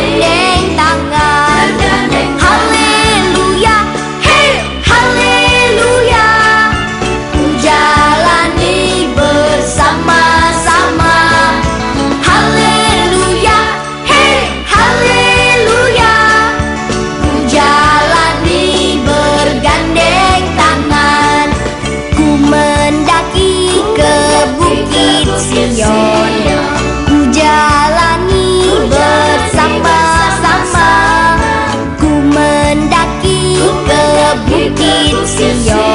Yeah. see your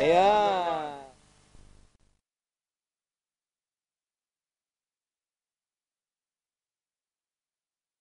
Iya.